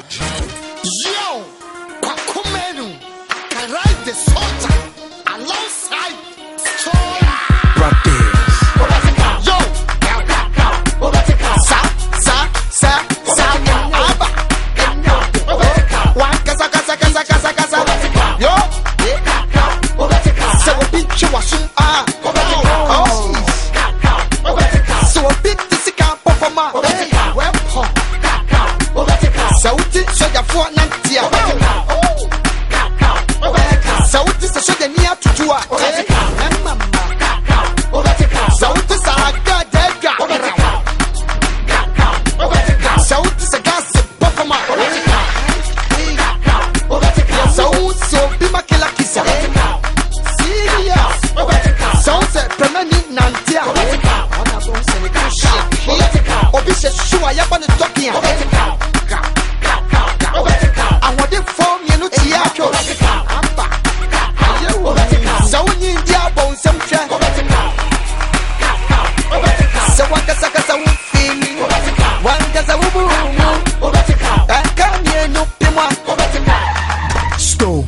charge. sogyafoɔ nantea sɛ wote sɛ sogya ni atoto a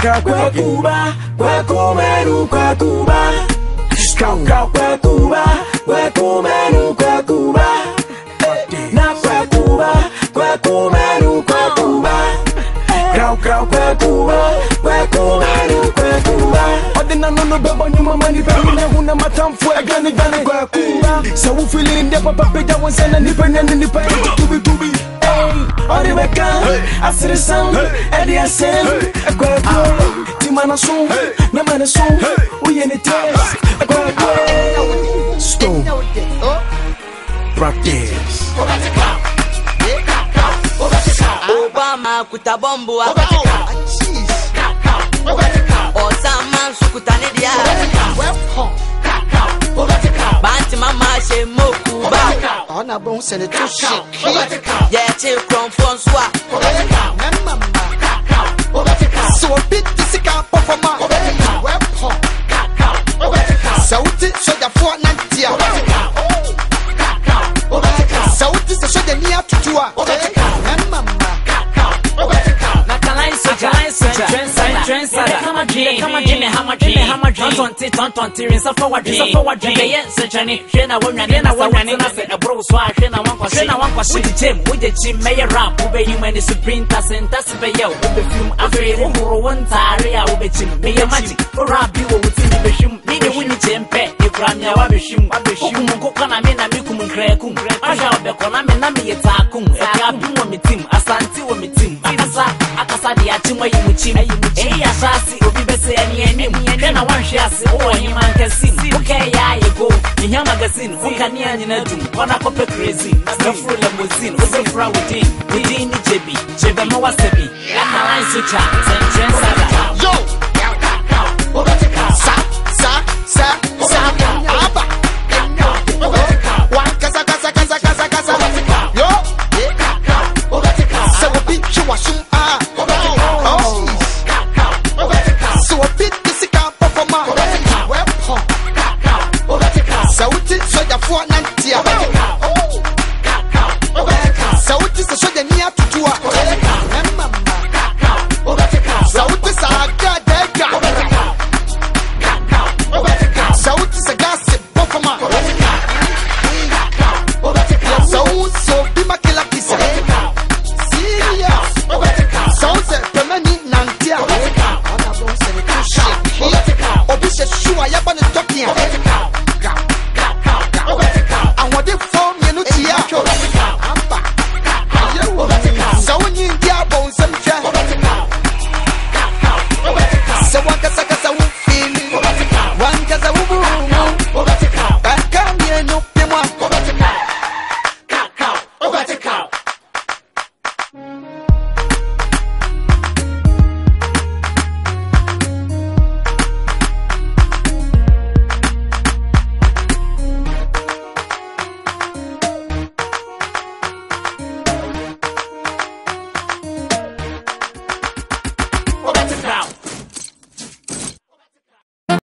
Kwa Cuba, kwa Kumeru, kwa Cuba. Kwa kwa kwa Cuba, kwa Kumeru, kwa Cuba. Na kwa Cuba, kwa Kumeru, kwa Cuba. Kwa kwa kwa Cuba, kwa Kumeru, Cuba. Odina nono bebo nyuma mani bemi ne huna matamfu agani gani kwa Cuba. So we feeling the papa peja wansana nipa nani nipa tubi tubi. Ɔde bɛka asere sam ɛde asɛm ɛkɔɛkɔ timana so na ma ne so woyɛ ne test ɛkɔɛkɔ stone. Practice. Obama kuta bɔmbo a kutane dia banti mama ṣe moku ba ọ̀nà bó ń ṣẹlẹ̀ tó ṣe kí yẹ ti kúrọ̀ǹfọ̀ nsúà. dwene hama dwene hama dwene tɔntɔnte tɔntɔnte rinsa fɔwa dwene rinsa fɔwa dwene bɛyɛ nsɛnkyɛnne hwɛ na wɔnwane hwɛ na wɔnwane na sɛ ɛboro so a hwɛ na wankɔse hwɛ na wankɔse wogye kyɛm wogye kyi mɛyɛ rap wobɛyi mu ɛne suprin tase ntase bɛyɛ wo wobɛfim afei wohoro wo ntaare a wobɛkyim meyɛ magic wo rap bi wɔ wo tim bɛhwim ne ne wo ni kyɛm pɛ ekura mea wabɛhwim wobɛhwim nkokɔ na me na mekum nkrɛkum ahwɛ a wobɛkɔ na me na meyɛ taakum ɛka bi wɔ me tim akasa de yi mu kyim ɛyi ahyɛase obi bɛsɛ ɛne anim hwɛ na woanhwe ase wowɔ nyima nkɛsim wokɛɛyɛ ayɛ go mehia magazine wokanea nyina dum kɔna kɔpɛ crazy. Mɛforo lamozin wobɛfura wo din wo din ne gye bi gye bɛma woasɛ bi ɛhalan so kya sɛnkyerɛn sada So